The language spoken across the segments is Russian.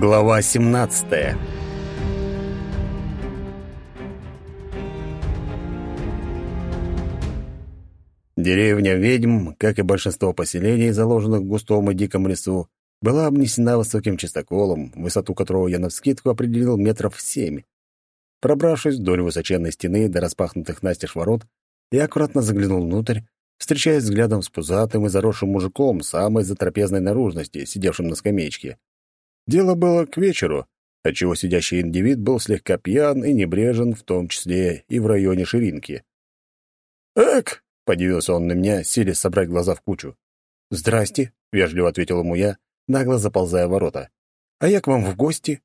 Глава 17 Деревня ведьм, как и большинство поселений, заложенных в густом и диком лесу, была обнесена высоким чистоколом, высоту которого я навскидку определил метров семь. Пробравшись вдоль высоченной стены до распахнутых настежь ворот, я аккуратно заглянул внутрь встречаясь взглядом с пузатым и заросшим мужиком самой затрапезной наружности, сидевшим на скамеечке. Дело было к вечеру, отчего сидящий индивид был слегка пьян и небрежен, в том числе и в районе ширинки. «Эк!» — подивился он на меня, силясь собрать глаза в кучу. «Здрасте», — вежливо ответил ему я, нагло заползая в ворота. «А я к вам в гости».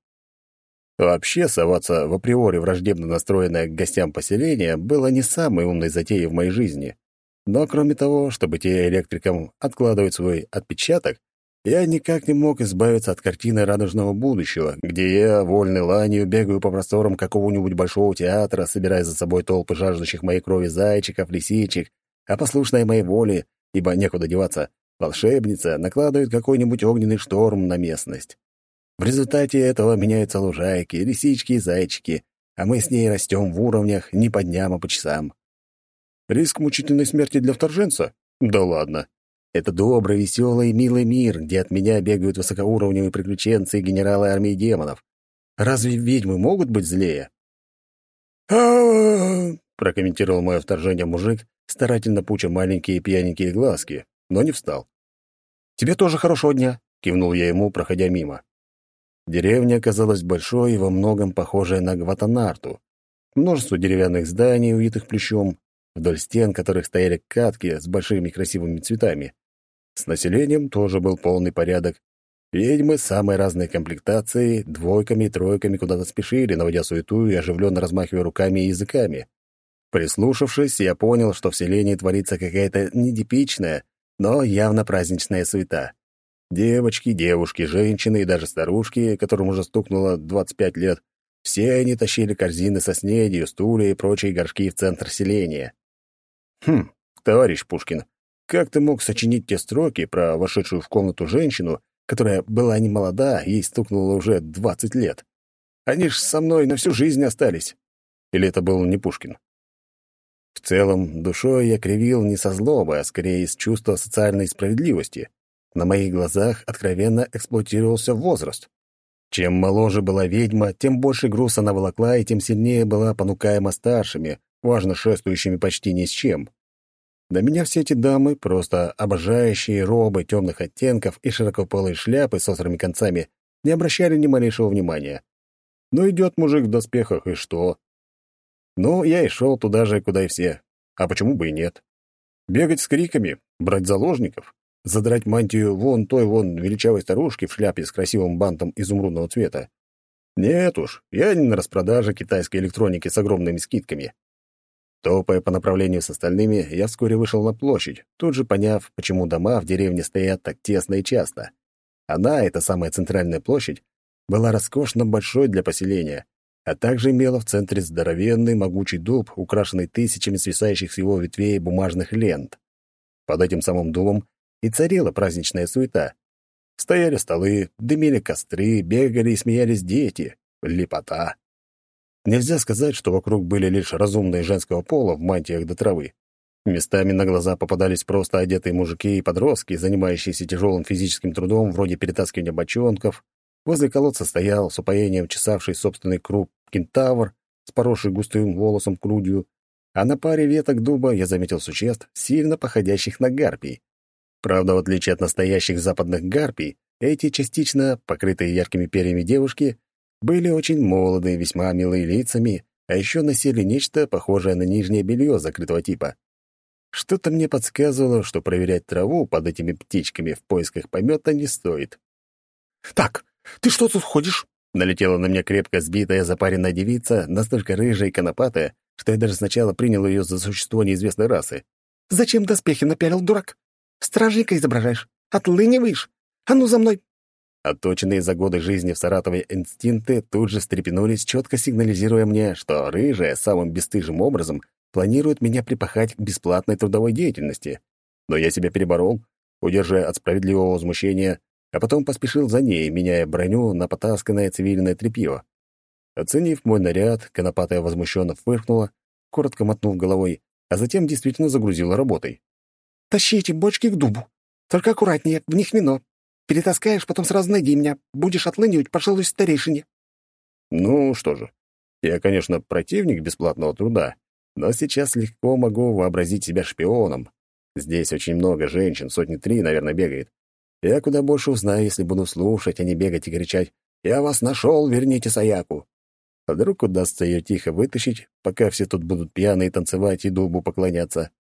Вообще, соваться в априори враждебно настроенное к гостям поселения было не самой умной затеей в моей жизни. Но кроме того, чтобы те электрикам откладывать свой отпечаток, я никак не мог избавиться от картины радужного будущего, где я, вольный ланью, бегаю по просторам какого-нибудь большого театра, собирая за собой толпы жаждущих моей крови зайчиков, лисичек, а послушная моей воле, ибо некуда деваться, волшебница накладывает какой-нибудь огненный шторм на местность. В результате этого меняются лужайки, лисички и зайчики, а мы с ней растем в уровнях не по дням, а по часам. Риск мучительной смерти для вторженца? Да ладно. Это добрый, веселый, милый мир, где от меня бегают высокоуровневые приключенцы и генералы армии демонов. Разве ведьмы могут быть злее? прокомментировал мое вторжение мужик, старательно пуча маленькие пьяненькие глазки, но не встал. «Тебе тоже хорошего дня», — кивнул я ему, проходя мимо. Деревня оказалась большой и во многом похожая на Гватанарту. Множество деревянных зданий, увитых плющом, вдоль стен которых стояли катки с большими красивыми цветами. С населением тоже был полный порядок. Ведьмы самой разной комплектации, двойками и тройками куда-то спешили, наводя суету и оживленно размахивая руками и языками. Прислушавшись, я понял, что в селении творится какая-то нетипичная, но явно праздничная суета. Девочки, девушки, женщины и даже старушки, которым уже стукнуло 25 лет, все они тащили корзины со снедью, стулья и прочие горшки в центр селения. Хм, товарищ Пушкин, как ты мог сочинить те строки про вошедшую в комнату женщину, которая была не молода, ей стукнуло уже двадцать лет? Они ж со мной на всю жизнь остались. Или это был не Пушкин? В целом, душой я кривил не со злобы, а скорее из чувства социальной справедливости. На моих глазах откровенно эксплуатировался возраст. Чем моложе была ведьма, тем больше груз она волокла, и тем сильнее была понукаема старшими, важно шествующими почти ни с чем. До меня все эти дамы, просто обожающие робы темных оттенков и широкополые шляпы с острыми концами, не обращали ни малейшего внимания. Ну, идет мужик в доспехах, и что? Ну, я и шел туда же, куда и все. А почему бы и нет? Бегать с криками, брать заложников, задрать мантию вон той вон величавой старушки в шляпе с красивым бантом изумрудного цвета. Нет уж, я не на распродаже китайской электроники с огромными скидками. Топая по направлению с остальными, я вскоре вышел на площадь, тут же поняв, почему дома в деревне стоят так тесно и часто. Она, эта самая центральная площадь, была роскошно большой для поселения, а также имела в центре здоровенный могучий дуб, украшенный тысячами свисающих с его ветвей бумажных лент. Под этим самым дубом и царила праздничная суета. Стояли столы, дымили костры, бегали и смеялись дети. Лепота. Нельзя сказать, что вокруг были лишь разумные женского пола в мантиях до травы. Местами на глаза попадались просто одетые мужики и подростки, занимающиеся тяжелым физическим трудом, вроде перетаскивания бочонков. Возле колодца стоял с упоением чесавший собственный круг кентавр с поросшей густым волосом грудью, а на паре веток дуба я заметил существ, сильно походящих на гарпий. Правда, в отличие от настоящих западных гарпий, эти частично покрытые яркими перьями девушки были очень молодые, весьма милые лицами, а еще носили нечто похожее на нижнее белье закрытого типа. Что-то мне подсказывало, что проверять траву под этими птичками в поисках помета не стоит. «Так, ты что тут ходишь?» Налетела на меня крепко сбитая, запаренная девица, настолько рыжая и конопатая, что я даже сначала принял ее за существо неизвестной расы. «Зачем доспехи напялил, дурак? Стражника изображаешь? Отлыниваешь? А ну за мной!» Отточенные за годы жизни в Саратове инстинкты тут же встрепенулись, четко сигнализируя мне, что рыжая самым бесстыжим образом планирует меня припахать к бесплатной трудовой деятельности. Но я себя переборол, удерживая от справедливого возмущения, а потом поспешил за ней, меняя броню на потасканное цивильное тряпье. Оценив мой наряд, конопатая возмущенно фыркнула, коротко мотнув головой, а затем действительно загрузила работой. «Тащите бочки к дубу. Только аккуратнее, в них вино. Перетаскаешь, потом сразу найди меня. Будешь отлынивать, пожалуй, старейшине». Ну что же, я, конечно, противник бесплатного труда, но сейчас легко могу вообразить себя шпионом. Здесь очень много женщин, сотни три, наверное, бегает. Я куда больше узнаю, если буду слушать, а не бегать и кричать «Я вас нашел, верните Саяку!» А вдруг удастся ее тихо вытащить, пока все тут будут пьяные танцевать и дубу поклоняться.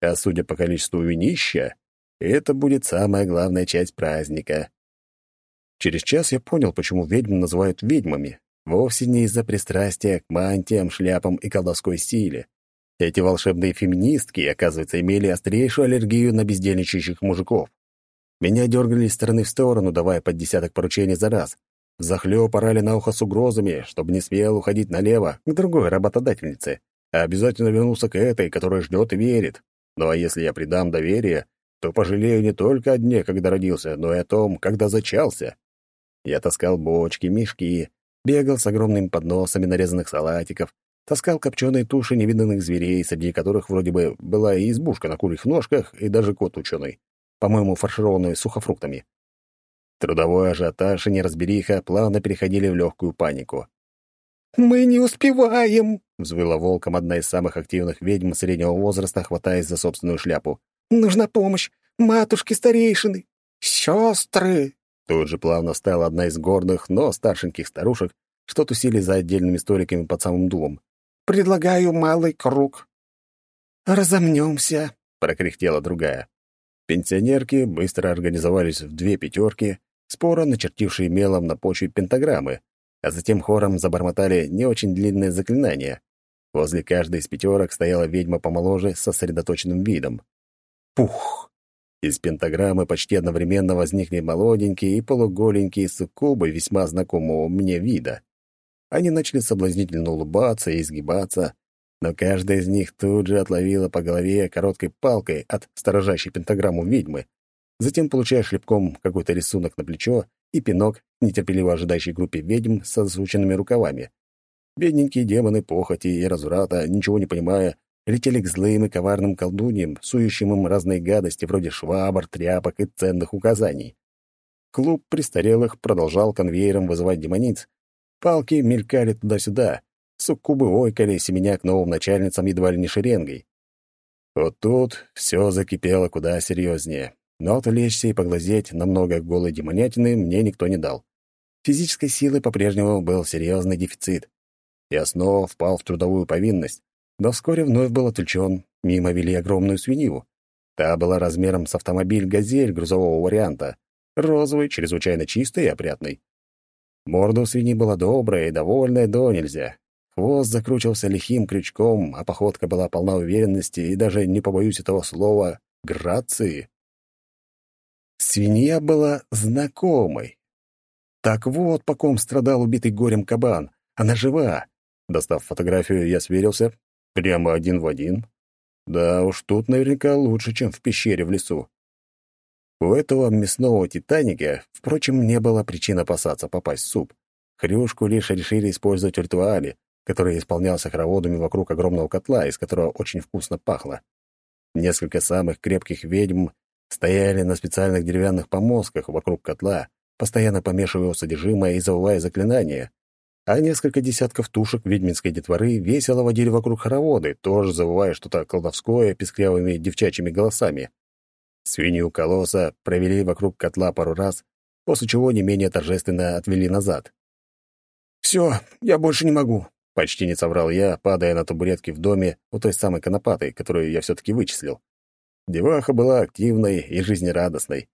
А судя по количеству винища, это будет самая главная часть праздника. Через час я понял, почему ведьм называют ведьмами. Вовсе не из-за пристрастия к мантиям, шляпам и колдовской силе. Эти волшебные феминистки, оказывается, имели острейшую аллергию на бездельничающих мужиков. Меня дергали из стороны в сторону, давая под десяток поручений за раз. Захлёб орали на ухо с угрозами, чтобы не смел уходить налево к другой работодательнице, а обязательно вернулся к этой, которая ждет и верит. Ну а если я придам доверие, то пожалею не только о дне, когда родился, но и о том, когда зачался. Я таскал бочки, мешки, бегал с огромными подносами нарезанных салатиков, таскал копченые туши невиданных зверей, среди которых вроде бы была и избушка на курьих ножках, и даже кот ученый по-моему, фаршированную сухофруктами. Трудовой ажиотаж и неразбериха плавно переходили в легкую панику. «Мы не успеваем!» — взвыла волком одна из самых активных ведьм среднего возраста, хватаясь за собственную шляпу. «Нужна помощь! Матушки-старейшины! Сестры!» Тут же плавно встала одна из гордых, но старшеньких старушек, что тусили за отдельными столиками под самым дулом. «Предлагаю малый круг». «Разомнемся», — прокряхтела другая. Пенсионерки быстро организовались в две пятерки, споро начертившие мелом на почве пентаграммы, а затем хором забормотали не очень длинное заклинание. Возле каждой из пятерок стояла ведьма помоложе с сосредоточенным видом. Пух! Из пентаграммы почти одновременно возникли молоденькие и полуголенькие суккубы весьма знакомого мне вида. Они начали соблазнительно улыбаться и изгибаться, но каждая из них тут же отловила по голове короткой палкой от сторожащей пентаграмму ведьмы, затем получая шлепком какой-то рисунок на плечо и пинок нетерпеливо ожидающей группе ведьм с засученными рукавами. Бедненькие демоны похоти и разврата, ничего не понимая, летели к злым и коварным колдуньям, сующим им разные гадости вроде швабр, тряпок и ценных указаний. Клуб престарелых продолжал конвейером вызывать демониц. Палки мелькали туда-сюда, Суккубы ойкали, семеня к новым начальницам едва ли не шеренгой. Вот тут все закипело куда серьезнее. Но отвлечься и поглазеть на много голой демонятины мне никто не дал. Физической силы по-прежнему был серьезный дефицит. Я снова впал в трудовую повинность, но вскоре вновь был отвлечен, мимо вели огромную свинью. Та была размером с автомобиль «Газель» грузового варианта, розовый, чрезвычайно чистый и опрятный. Морда у свиньи была добрая и довольная до нельзя, Хвост закручивался лихим крючком, а походка была полна уверенности и даже, не побоюсь этого слова, грации. Свинья была знакомой. Так вот, по ком страдал убитый горем кабан. Она жива. Достав фотографию, я сверился. Прямо один в один. Да уж тут наверняка лучше, чем в пещере в лесу. У этого мясного «Титаника», впрочем, не было причин опасаться попасть в суп. Хрюшку лишь решили использовать в ритуале, который исполнялся хороводами вокруг огромного котла, из которого очень вкусно пахло. Несколько самых крепких ведьм стояли на специальных деревянных помостках вокруг котла, постоянно помешивая его содержимое и завывая заклинания, а несколько десятков тушек ведьминской детворы весело водили вокруг хороводы, тоже завывая что-то колдовское писклявыми девчачьими голосами. Свинью колосса провели вокруг котла пару раз, после чего не менее торжественно отвели назад. «Все, я больше не могу. Почти не соврал я, падая на табуретке в доме у той самой конопатой, которую я все-таки вычислил. Деваха была активной и жизнерадостной.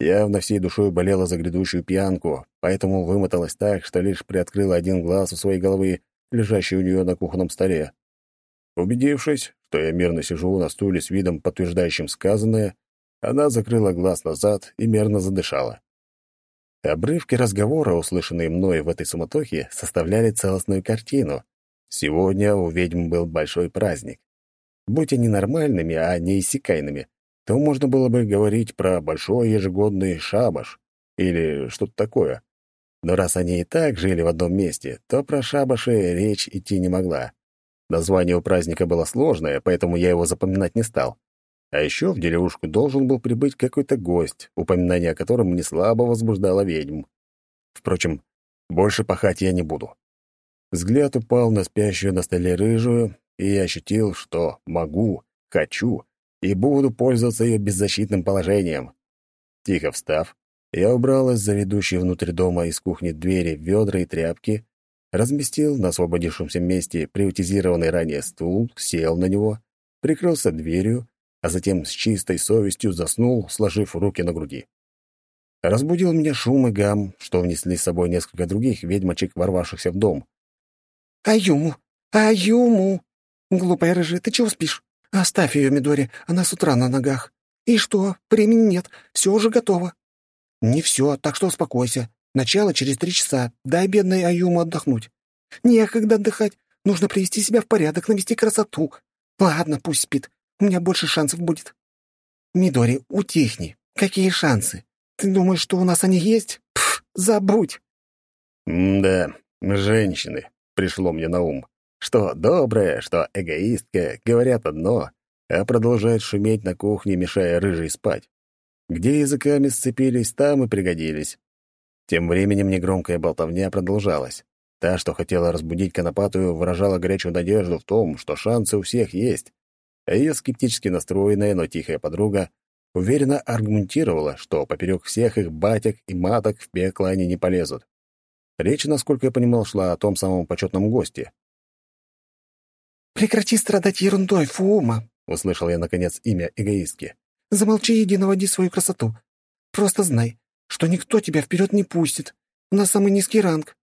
Явно всей душой болела за грядущую пьянку, поэтому вымоталась так, что лишь приоткрыла один глаз у своей головы, лежащий у нее на кухонном столе. Убедившись, что я мирно сижу на стуле с видом, подтверждающим сказанное, она закрыла глаз назад и мерно задышала. Обрывки разговора, услышанные мной в этой суматохе, составляли целостную картину. Сегодня у ведьм был большой праздник. Будь они нормальными, а не иссякайными, то можно было бы говорить про большой ежегодный шабаш. или что-то такое. Но раз они и так жили в одном месте, то про шабаши речь идти не могла. Название у праздника было сложное, поэтому я его запоминать не стал. А еще в деревушку должен был прибыть какой-то гость, упоминание о котором не слабо возбуждало ведьм. Впрочем, больше пахать я не буду. Взгляд упал на спящую на столе рыжую, и я ощутил, что могу, хочу и буду пользоваться ее беззащитным положением. Тихо встав, я убрал из заведущей внутрь дома из кухни двери ведра и тряпки, разместил на освободившемся месте приватизированный ранее стул, сел на него, прикрылся дверью, а затем с чистой совестью заснул, сложив руки на груди. Разбудил меня шум и гам, что внесли с собой несколько других ведьмочек, ворвавшихся в дом. «Аюму! Аюму! Глупая рыжая, ты чего спишь? Оставь ее, Мидори, она с утра на ногах. И что? Времени нет, все уже готово». «Не все, так что успокойся. Начало через три часа. Дай бедной Аюму отдохнуть». «Некогда отдыхать. Нужно привести себя в порядок, навести красоту. Ладно, пусть спит. У меня больше шансов будет». «Мидори, утихни. Какие шансы? Ты думаешь, что у нас они есть? Пф, забудь!» «Да, женщины», — пришло мне на ум. Что добрая, что эгоистка говорят одно, а продолжают шуметь на кухне, мешая рыжей спать. Где языками сцепились, там и пригодились. Тем временем негромкая болтовня продолжалась. Та, что хотела разбудить Конопатую, выражала горячую надежду в том, что шансы у всех есть, а ее скептически настроенная, но тихая подруга уверенно аргументировала, что поперек всех их батек и маток в пекло они не полезут. Речь, насколько я понимал, шла о том самом почетном госте. «Прекрати страдать ерундой, Фума!» — услышал я, наконец, имя эгоистки. «Замолчи и наводи свою красоту. Просто знай, что никто тебя вперед не пустит. У нас самый низкий ранг.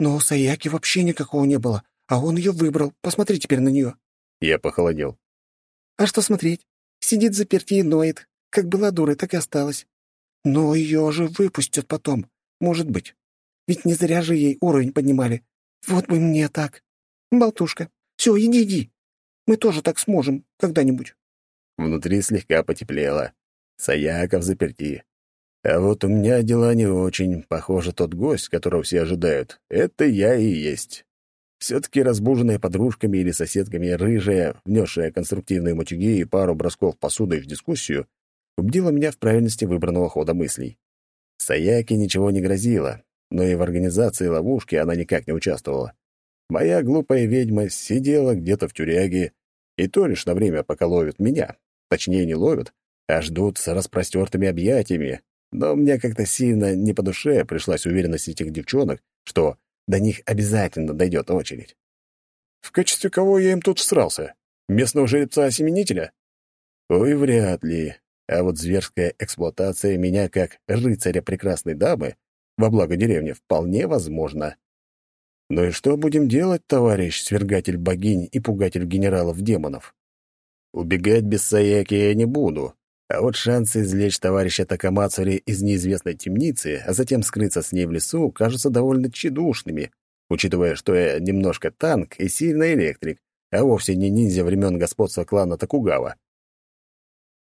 Но у Саяки вообще никакого не было, а он ее выбрал. Посмотри теперь на нее». Я похолодел. «А что смотреть? Сидит заперти и ноет. Как была дурой, так и осталась. Но ее же выпустят потом. Может быть. Ведь не зря же ей уровень поднимали. Вот бы мне так. Болтушка, все, иди, иди. Мы тоже так сможем когда-нибудь». Внутри слегка потеплело. Саяков заперти. А вот у меня дела не очень. Похоже, тот гость, которого все ожидают, это я и есть. Все-таки разбуженная подружками или соседками рыжая, внесшая конструктивные матюги и пару бросков посудой в дискуссию, убедила меня в правильности выбранного хода мыслей. Саяке ничего не грозило, но и в организации ловушки она никак не участвовала. Моя глупая ведьма сидела где-то в тюряге, и то лишь на время, пока ловят меня. Точнее, не ловят, а ждут с распростертыми объятиями. Но мне как-то сильно не по душе пришлась уверенность этих девчонок, что до них обязательно дойдет очередь. В качестве кого я им тут всрался? Местного жеребца-осеменителя? Ой, вряд ли. А вот зверская эксплуатация меня как рыцаря прекрасной дамы во благо деревни вполне возможна. Ну и что будем делать, товарищ свергатель богинь и пугатель генералов-демонов? Убегать без Саяки я не буду, а вот шансы извлечь товарища Такамацури из неизвестной темницы, а затем скрыться с ней в лесу, кажутся довольно тщедушными, учитывая, что я немножко танк и сильный электрик, а вовсе не ниндзя времен господства клана Токугава.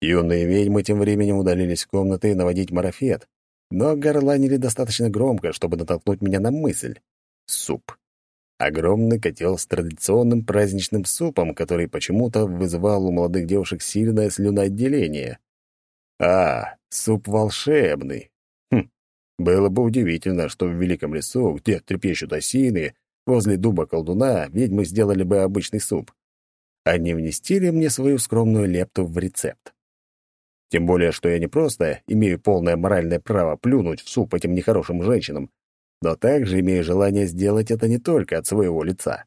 Юные ведьмы тем временем удалились в комнаты наводить марафет, но горланили достаточно громко, чтобы натолкнуть меня на мысль суп. Огромный котел с традиционным праздничным супом, который почему-то вызывал у молодых девушек сильное слюноотделение. А, суп волшебный. Хм, было бы удивительно, что в великом лесу, где трепещут осины, возле дуба колдуна, ведьмы сделали бы обычный суп. Они внестили мне свою скромную лепту в рецепт. Тем более, что я не просто имею полное моральное право плюнуть в суп этим нехорошим женщинам, но также имею желание сделать это не только от своего лица.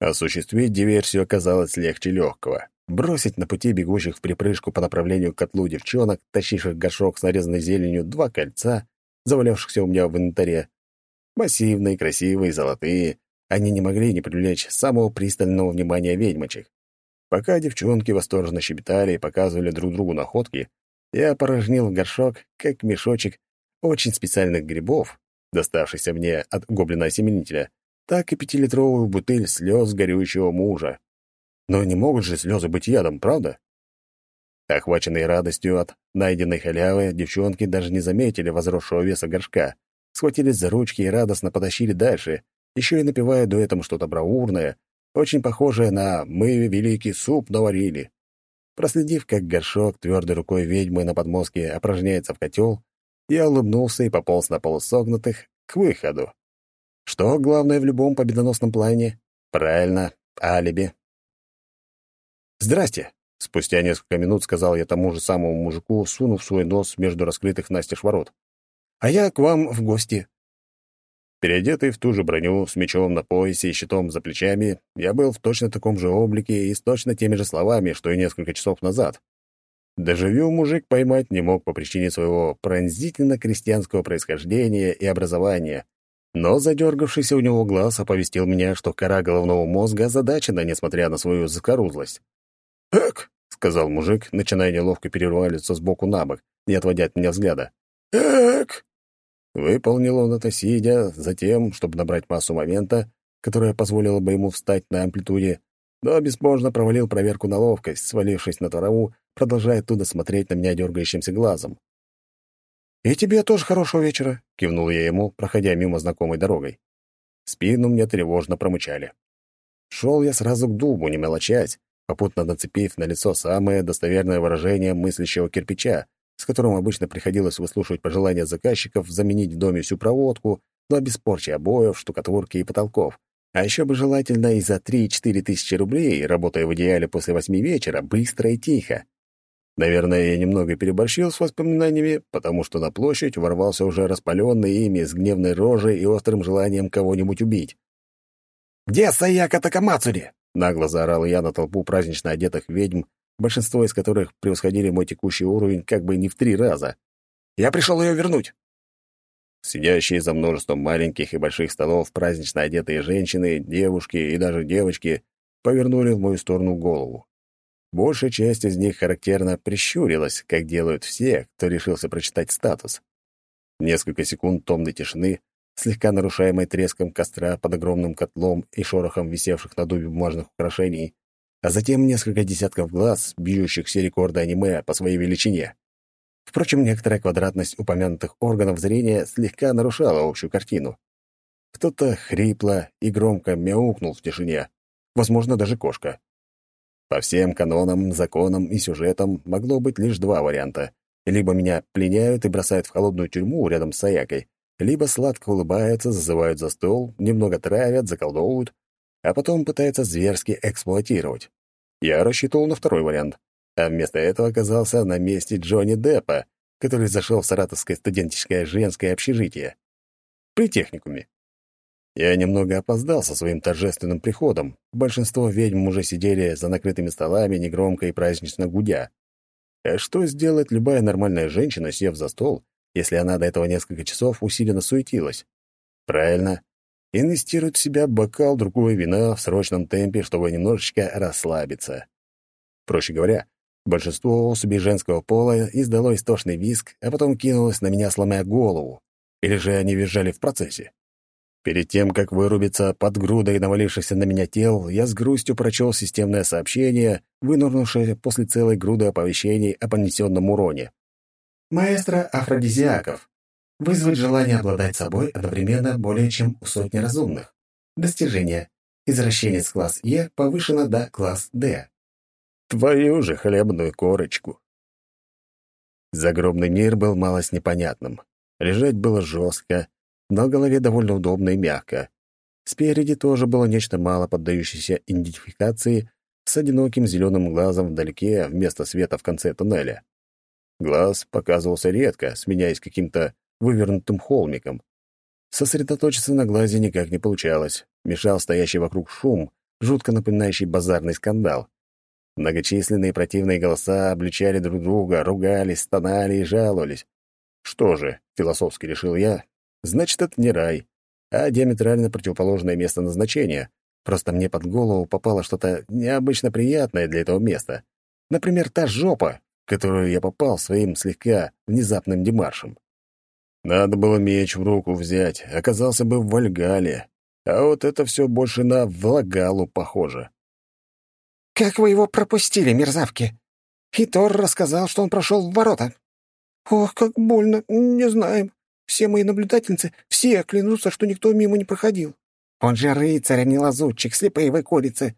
Осуществить диверсию оказалось легче легкого. Бросить на пути бегущих в припрыжку по направлению к котлу девчонок, тащивших горшок с нарезанной зеленью, два кольца, завалявшихся у меня в инвентаре. Массивные, красивые, золотые. Они не могли не привлечь самого пристального внимания ведьмочек. Пока девчонки восторженно щебетали и показывали друг другу находки, я порожнил горшок, как мешочек, очень специальных грибов, доставшийся мне от гоблина-осеменителя, так и пятилитровую бутыль слез горючего мужа. Но не могут же слезы быть ядом, правда? Охваченные радостью от найденной халявы, девчонки даже не заметили возросшего веса горшка, схватились за ручки и радостно потащили дальше, еще и напевая дуэтом что-то бравурное, очень похожее на «Мы великий суп наварили». Проследив, как горшок твердой рукой ведьмы на подмостке опорожняется в котел, я улыбнулся и пополз на полусогнутых к выходу. Что главное в любом победоносном плане? Правильно, алиби. «Здрасте!» — спустя несколько минут сказал я тому же самому мужику, сунув свой нос между раскрытых настежь ворот. «А я к вам в гости». Переодетый в ту же броню, с мечом на поясе и щитом за плечами, я был в точно таком же облике и с точно теми же словами, что и несколько часов назад. Дежавю мужик поймать не мог по причине своего пронзительно-крестьянского происхождения и образования, но задергавшийся у него глаз оповестил меня, что кора головного мозга озадачена, несмотря на свою закорузлость. «Эк!» — сказал мужик, начиная неловко переваливаться сбоку на бок, не отводя от меня взгляда. «Эк!» Выполнил он это, сидя, затем, чтобы набрать массу момента, которая позволила бы ему встать на амплитуде, но бесможно провалил проверку на ловкость, свалившись на траву, продолжая оттуда смотреть на меня дергающимся глазом. «И тебе тоже хорошего вечера», — кивнул я ему, проходя мимо знакомой дорогой. Спину мне тревожно промычали. Шел я сразу к дубу, не мелочась, попутно нацепив на лицо самое достоверное выражение мыслящего кирпича, с которым обычно приходилось выслушивать пожелания заказчиков заменить в доме всю проводку, но без порчи обоев, штукатурки и потолков. А еще бы желательно и за 3-4 тысячи рублей, работая в идеале после восьми вечера, быстро и тихо. Наверное, я немного переборщил с воспоминаниями, потому что на площадь ворвался уже распаленный ими с гневной рожей и острым желанием кого-нибудь убить. «Где Саяка Такамацури?» — нагло заорал я на толпу празднично одетых ведьм, большинство из которых превосходили мой текущий уровень как бы не в три раза. «Я пришел ее вернуть!» Сидящие за множеством маленьких и больших столов празднично одетые женщины, девушки и даже девочки повернули в мою сторону голову. Большая часть из них характерно прищурилась, как делают все, кто решился прочитать статус. Несколько секунд томной тишины, слегка нарушаемой треском костра под огромным котлом и шорохом висевших на дубе бумажных украшений, а затем несколько десятков глаз, бьющих все рекорды аниме по своей величине. Впрочем, некоторая квадратность упомянутых органов зрения слегка нарушала общую картину. Кто-то хрипло и громко мяукнул в тишине, возможно, даже кошка. По всем канонам, законам и сюжетам могло быть лишь два варианта. Либо меня пленяют и бросают в холодную тюрьму рядом с Саякой, либо сладко улыбаются, зазывают за стол, немного травят, заколдовывают, а потом пытаются зверски эксплуатировать. Я рассчитывал на второй вариант, а вместо этого оказался на месте Джонни Деппа, который зашел в саратовское студенческое женское общежитие. При техникуме. Я немного опоздал со своим торжественным приходом. Большинство ведьм уже сидели за накрытыми столами, негромко и празднично гудя. А что сделает любая нормальная женщина, сев за стол, если она до этого несколько часов усиленно суетилась? Правильно, инвестирует в себя бокал другой вина в срочном темпе, чтобы немножечко расслабиться. Проще говоря, большинство особей женского пола издало истошный визг, а потом кинулось на меня, сломя голову. Или же они визжали в процессе. Перед тем, как вырубиться под грудой навалившихся на меня тел, я с грустью прочел системное сообщение, вынурнувшее после целой груды оповещений о понесенном уроне. «Маэстро афродизиаков. Вызвать желание обладать собой одновременно более чем у сотни разумных. Достижение. Извращенец класс Е повышено до класс Д. Твою же хлебную корочку. Загробный мир был малость непонятным. Лежать было жестко, но голове довольно удобно и мягко. Спереди тоже было нечто мало поддающееся идентификации с одиноким зеленым глазом вдалеке вместо света в конце туннеля. Глаз показывался редко, сменяясь каким-то вывернутым холмиком. Сосредоточиться на глазе никак не получалось. Мешал стоящий вокруг шум, жутко напоминающий базарный скандал. Многочисленные противные голоса обличали друг друга, ругались, стонали и жаловались. Что же, философски решил я, значит, это не рай, а диаметрально противоположное место назначения. Просто мне под голову попало что-то необычно приятное для этого места. Например, та жопа, которую я попал своим слегка внезапным демаршем. Надо было меч в руку взять, оказался бы в Вальгале. А вот это все больше на Влагалу похоже. «Как вы его пропустили, мерзавки?» И Тор рассказал, что он прошел в ворота. Ох, как больно, не знаем. Все мои наблюдательницы, все клянутся, что никто мимо не проходил. Он же рыцарь, а не лазутчик, слепые вы курицы.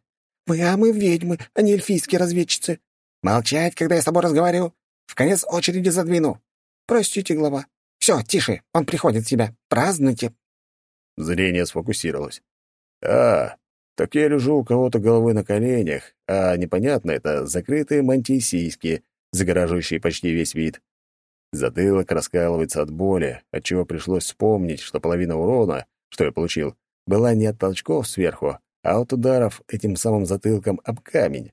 Мы, а мы ведьмы, а не эльфийские разведчицы. Молчать, когда я с тобой разговариваю. В конец очереди задвину. Простите, глава. Все, тише, он приходит в себя. Празднуйте. Зрение сфокусировалось. А, так я лежу у кого-то головой на коленях, а непонятно это закрытые мантии сиськи, загораживающие почти весь вид. Затылок раскалывается от боли, отчего пришлось вспомнить, что половина урона, что я получил, была не от толчков сверху, а от ударов этим самым затылком об камень.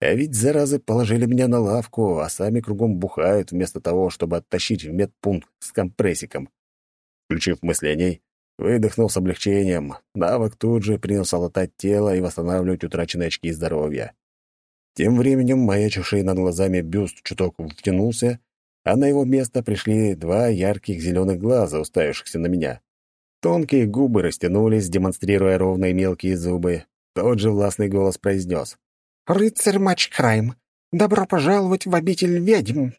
А ведь, заразы, положили меня на лавку, а сами кругом бухают, вместо того, чтобы оттащить в медпункт с компрессиком. Включив мысли о ней, выдохнул с облегчением. Навык тут же принялся латать тело и восстанавливать утраченные очки здоровья. Тем временем маячивший над глазами бюст чуток втянулся, а на его место пришли два ярких зеленых глаза, уставившихся на меня. Тонкие губы растянулись, демонстрируя ровные мелкие зубы. Тот же властный голос произнес. «Рыцарь Матчкрайм, добро пожаловать в обитель ведьм.